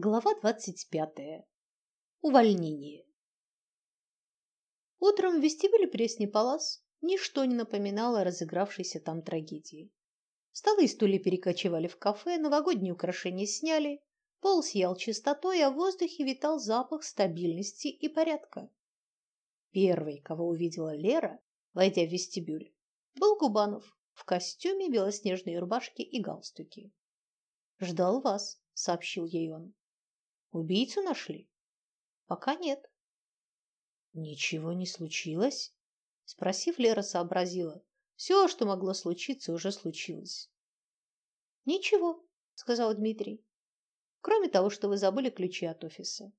Глава двадцать пятая. Увольнение. Утром в вестибюле Пресни Палас ничто не напоминало о разыгравшейся там трагедии. Столы и стулья перекочевали в кафе, новогодние украшения сняли, пол сиял чистотой, а в воздухе витал запах стабильности и порядка. Первый, кого увидела Лера, войдя в вестибюль, был Губанов в костюме, белоснежной рубашке и галстуке. «Ждал вас», — сообщил ей он. Убийцу нашли? Пока нет. Ничего не случилось? Спросив, Лера сообразила. Все, что могло случиться, уже случилось. Ничего, сказал Дмитрий. Кроме того, что вы забыли ключи от офиса.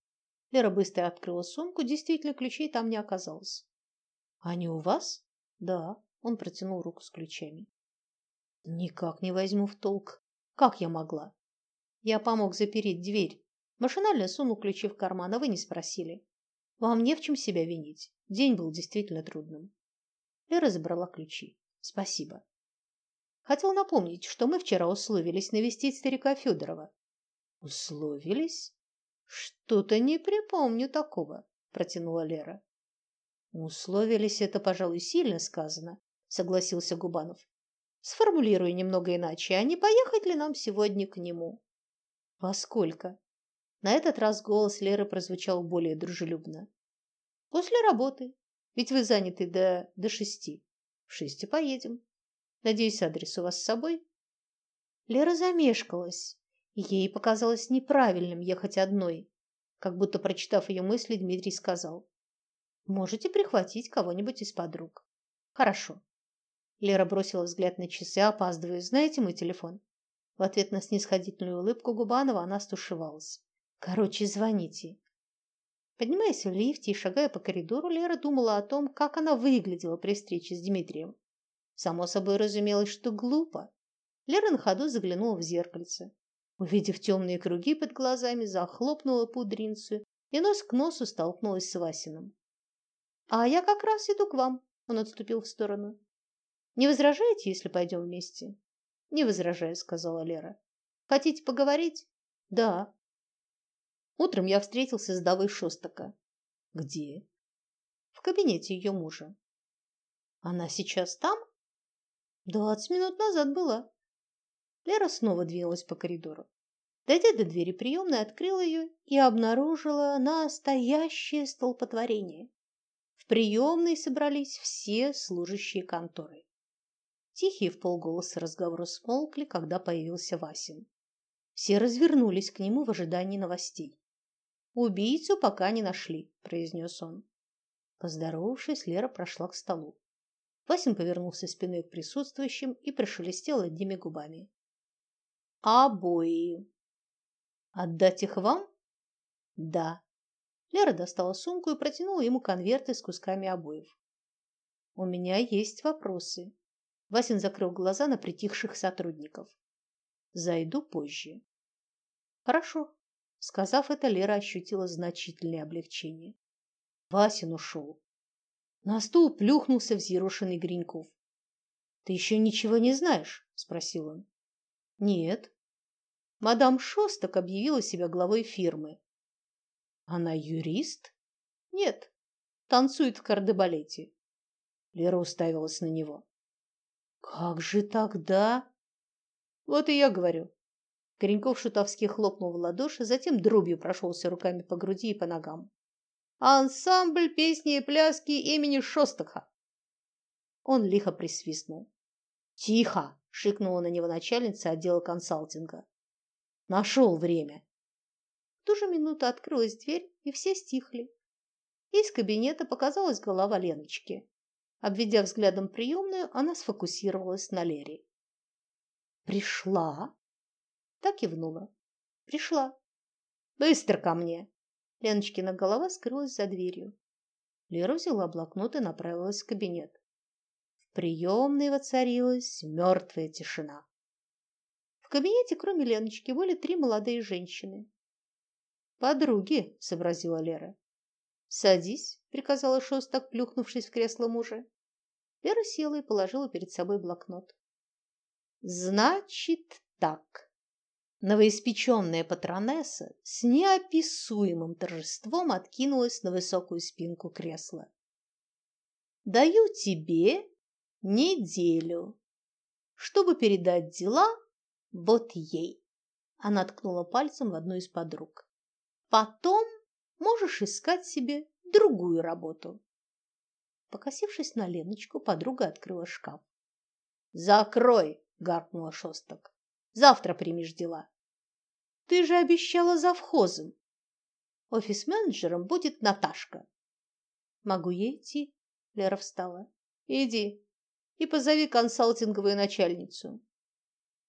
Лера быстро открыла сумку, действительно ключей там не оказалось. Они у вас? Да, он протянул руку с ключами. Никак не возьму в толк. Как я могла? Я помог запереть дверь. Машинально сунул ключи в карман, а вы не спросили. Вам не в чем себя винить. День был действительно трудным. Лера забрала ключи. Спасибо. Хотел напомнить, что мы вчера условились навестить старика Федорова. Условились? Что-то не припомню такого, протянула Лера. Условились это, пожалуй, сильно сказано, согласился Губанов. Сформулирую немного иначе, а не поехать ли нам сегодня к нему? Во сколько? На этот раз голос Леры прозвучал более дружелюбно. После работы. Ведь вы заняты до до шести. В шести поедем. Надеюсь, адрес у вас с собой. Лера замешкалась. Ей показалось неправильным ехать одной. Как будто прочитав ее мысли, Дмитрий сказал: "Можете прихватить кого-нибудь из подруг". Хорошо. Лера бросила взгляд на часы, опаздываю. Знаете мой телефон? В ответ на снисходительную улыбку Губанова она стушевалась. Короче, звоните. Поднимаясь в лифте и шагая по коридору, Лера думала о том, как она выглядела при встрече с Дмитрием. Само собой разумелось, что глупо. Лера на ходу заглянула в зеркальце. Увидев темные круги под глазами, захлопнула пудринцу и нос к носу столкнулась с Васиным. «А я как раз иду к вам», — он отступил в сторону. «Не возражаете, если пойдем вместе?» «Не возражаю», — сказала Лера. «Хотите поговорить?» «Да», Утром я встретился с Давой Шостака. Где? В кабинете ее мужа. Она сейчас там? Двадцать минут назад была. Лера снова двинулась по коридору. Дойдя до двери приемной, открыла ее и обнаружила настоящее столпотворение. В приемной собрались все служащие конторы. Тихие в полголоса разговоры смолкли, когда появился Васин. Все развернулись к нему в ожидании новостей. Убийцу пока не нашли, произнес он. Поздоровавшись, Лера прошла к столу. Васин повернулся спиной к присутствующим и прошелестел одними губами. Обои. Отдать их вам? Да. Лера достала сумку и протянула ему конверты с кусками обоев. У меня есть вопросы. Васин закрыл глаза на притихших сотрудников. Зайду позже. Хорошо. Сказав это, Лера ощутила значительное облегчение. Васин ушел. На стул плюхнулся взъерошенный Гриньков. Ты еще ничего не знаешь? спросил он. Нет. Мадам Шостак объявила себя главой фирмы. Она юрист? Нет. Танцует в кардебалете. Лера уставилась на него. Как же тогда? Вот и я говорю. Кореньков шутовски хлопнул в ладоши, затем дробью прошелся руками по груди и по ногам. Ансамбль песни и пляски имени Шостака. Он лихо присвистнул. Тихо, шикнула на него начальница отдела консалтинга. Нашел время. В ту же минуту открылась дверь, и все стихли. Из кабинета показалась голова Леночки. Обведя взглядом приемную, она сфокусировалась на Лере. Пришла, так кивнула. Пришла. Быстро ко мне. Леночкина голова скрылась за дверью. Лера взяла блокнот и направилась в кабинет. В приемной воцарилась мертвая тишина. В кабинете, кроме Леночки, были три молодые женщины. Подруги, сообразила Лера. Садись, приказала Шостак, плюхнувшись в кресло мужа. Лера села и положила перед собой блокнот. Значит так. Новоиспеченная патронесса с неописуемым торжеством откинулась на высокую спинку кресла. «Даю тебе неделю, чтобы передать дела вот ей». Она ткнула пальцем в одну из подруг. «Потом можешь искать себе другую работу». Покосившись на Леночку, подруга открыла шкаф. «Закрой!» – гаркнула Шосток. Завтра примешь дела. Ты же обещала завхозом. Офис-менеджером будет Наташка. Могу я идти? Лера встала. Иди и позови консалтинговую начальницу.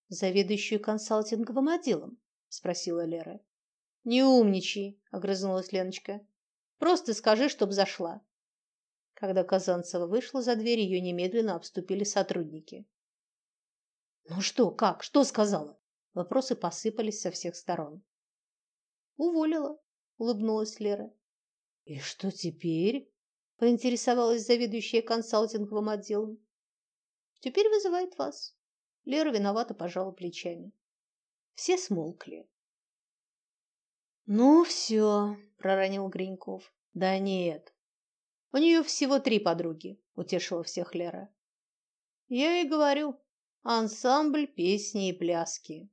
Заведующую консалтинговым отделом? Спросила Лера. Не умничай, огрызнулась Леночка. Просто скажи, чтоб зашла. Когда Казанцева вышла за дверь, ее немедленно обступили сотрудники. Ну что, как? Что сказала? Вопросы посыпались со всех сторон. Уволила, улыбнулась Лера. И что теперь? поинтересовалась заведующая консалтинговым отделом. Теперь вызывает вас. Лера виновато пожала плечами. Все смолкли. Ну все, проронил Гриньков. Да нет. У нее всего три подруги, утешила всех Лера. Я и говорю, ансамбль песни и пляски.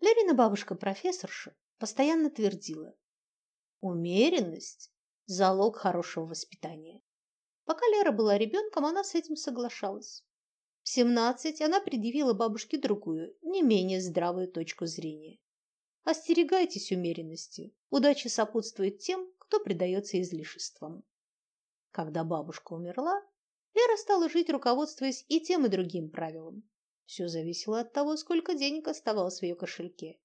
Лерина бабушка-профессорша постоянно твердила: умеренность залог хорошего воспитания. Пока Лера была ребенком, она с этим соглашалась. В семнадцать она предъявила бабушке другую, не менее здравую точку зрения. Остерегайтесь умеренности. Удача сопутствует тем, кто предается излишествам. Когда бабушка умерла, Лера стала жить, руководствуясь и тем, и другим правилом. Все зависело от того, сколько денег оставалось в ее кошельке.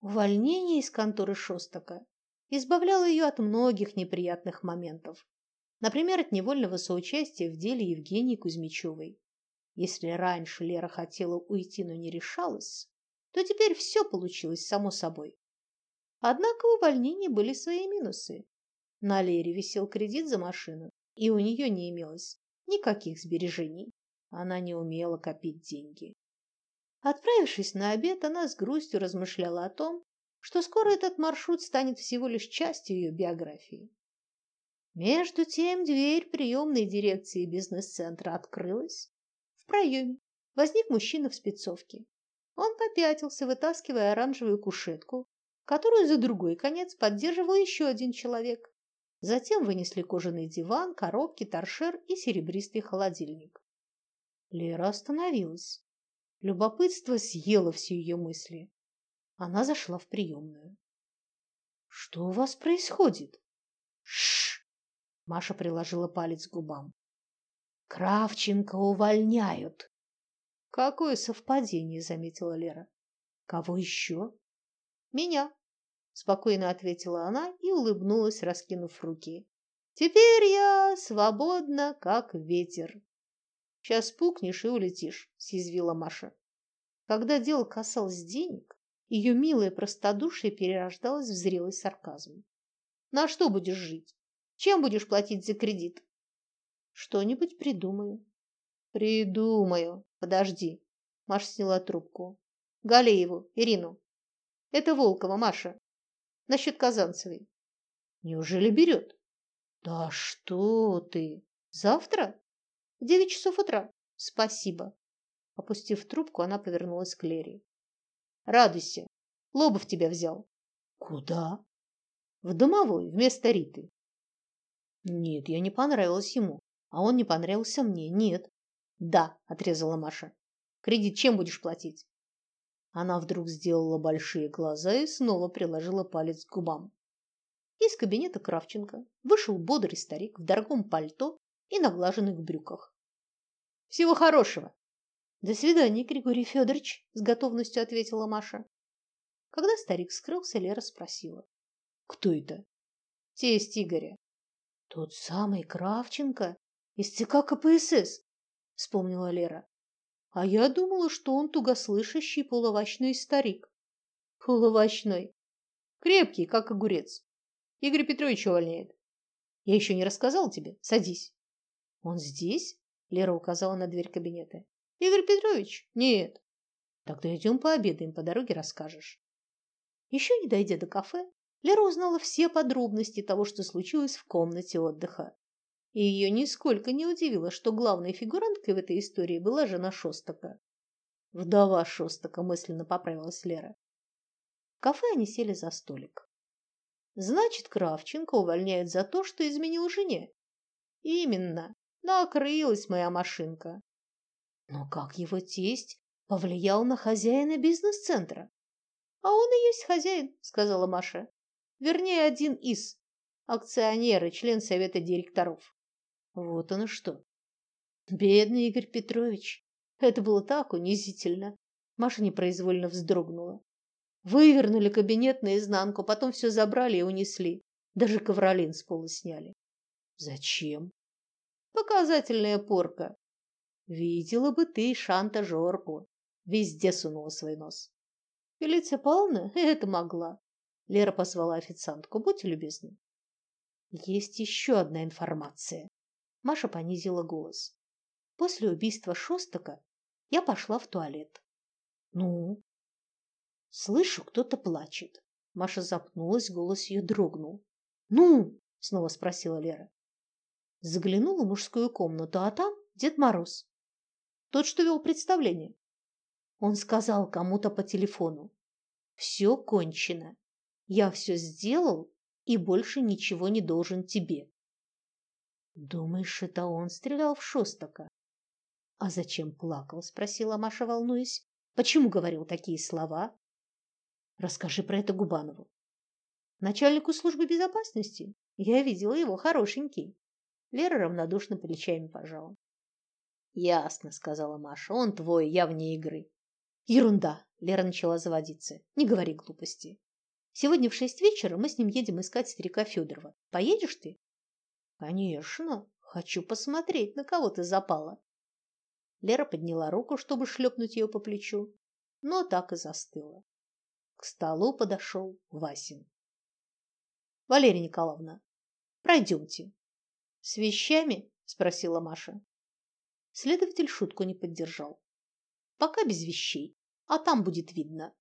Увольнение из конторы Шостака избавляло ее от многих неприятных моментов. Например, от невольного соучастия в деле Евгении Кузьмичевой. Если раньше Лера хотела уйти, но не решалась, то теперь все получилось само собой. Однако у увольнения были свои минусы. На Лере висел кредит за машину, и у нее не имелось никаких сбережений. Она не умела копить деньги. Отправившись на обед, она с грустью размышляла о том, что скоро этот маршрут станет всего лишь частью ее биографии. Между тем дверь приемной дирекции бизнес-центра открылась. В проеме возник мужчина в спецовке. Он попятился, вытаскивая оранжевую кушетку, которую за другой конец поддерживал еще один человек. Затем вынесли кожаный диван, коробки, торшер и серебристый холодильник. Лера остановилась. Любопытство съело все ее мысли. Она зашла в приемную. Что у вас происходит? Шш! Маша приложила палец к губам. Кравченко увольняют. Какое совпадение, заметила Лера. Кого еще? Меня спокойно ответила она и улыбнулась, раскинув руки. Теперь я свободна, как ветер. Сейчас пукнешь и улетишь, съязвила Маша. Когда дело касалось денег, ее милое простодушие перерождалось в зрелый сарказм. На что будешь жить? Чем будешь платить за кредит? Что-нибудь придумаю. Придумаю. Подожди. Маша сняла трубку. Галееву, Ирину. Это Волкова, Маша насчет Казанцевой. Неужели берет? Да что ты? Завтра? В девять часов утра. Спасибо. Опустив трубку, она повернулась к Лере. Радуйся. Лобов тебя взял. Куда? В домовой, вместо Риты. Нет, я не понравилась ему, а он не понравился мне. Нет. Да, отрезала Маша. Кредит чем будешь платить? Она вдруг сделала большие глаза и снова приложила палец к губам. Из кабинета Кравченко вышел бодрый старик в дорогом пальто и наглаженных брюках. Всего хорошего. До свидания, Григорий Федорович, с готовностью ответила Маша. Когда старик скрылся, Лера спросила: "Кто это?" "Тесть Игоря". "Тот самый Кравченко из ЦК КПСС", вспомнила Лера. А я думала, что он тугослышащий половочной старик. Половочной. Крепкий, как огурец. Игорь Петрович увольняет. Я еще не рассказал тебе. Садись. Он здесь? Лера указала на дверь кабинета. Игорь Петрович? Нет. Тогда идем пообедаем, по дороге расскажешь. Еще не дойдя до кафе, Лера узнала все подробности того, что случилось в комнате отдыха. И ее нисколько не удивило, что главной фигуранткой в этой истории была жена Шостака. Вдова Шостака мысленно поправилась Лера. В кафе они сели за столик. Значит, Кравченко увольняют за то, что изменил жене. Именно. Накрылась моя машинка. Но как его тесть повлиял на хозяина бизнес-центра? А он и есть хозяин, сказала Маша. Вернее, один из акционер и член совета директоров. Вот оно что. Бедный Игорь Петрович. Это было так унизительно. Маша непроизвольно вздрогнула. Вывернули кабинет наизнанку, потом все забрали и унесли. Даже ковролин с пола сняли. Зачем? Показательная порка. Видела бы ты шантажерку. Везде сунула свой нос. Фелиция Павловна это могла. Лера позвала официантку. Будьте любезны. Есть еще одна информация. Маша понизила голос. После убийства Шостака я пошла в туалет. Ну, Слышу, кто-то плачет. Маша запнулась, голос ее дрогнул. Ну, снова спросила Лера. Заглянула в мужскую комнату, а там Дед Мороз. Тот, что вел представление. Он сказал кому-то по телефону: «Все кончено. Я все сделал и больше ничего не должен тебе". Думаешь, это он стрелял в Шостака? А зачем плакал? спросила Маша, волнуясь. Почему говорил такие слова? Расскажи про это Губанову. Начальнику службы безопасности? Я видела его, хорошенький. Лера равнодушно плечами пожала. Ясно, сказала Маша. Он твой, я вне игры. Ерунда. Лера начала заводиться. Не говори глупости. Сегодня в шесть вечера мы с ним едем искать старика Федорова. Поедешь ты? Конечно. Хочу посмотреть, на кого ты запала. Лера подняла руку, чтобы шлепнуть ее по плечу, но так и застыла. К столу подошел Васин. Валерия Николаевна, пройдемте. С вещами? спросила Маша. Следователь шутку не поддержал. Пока без вещей, а там будет видно.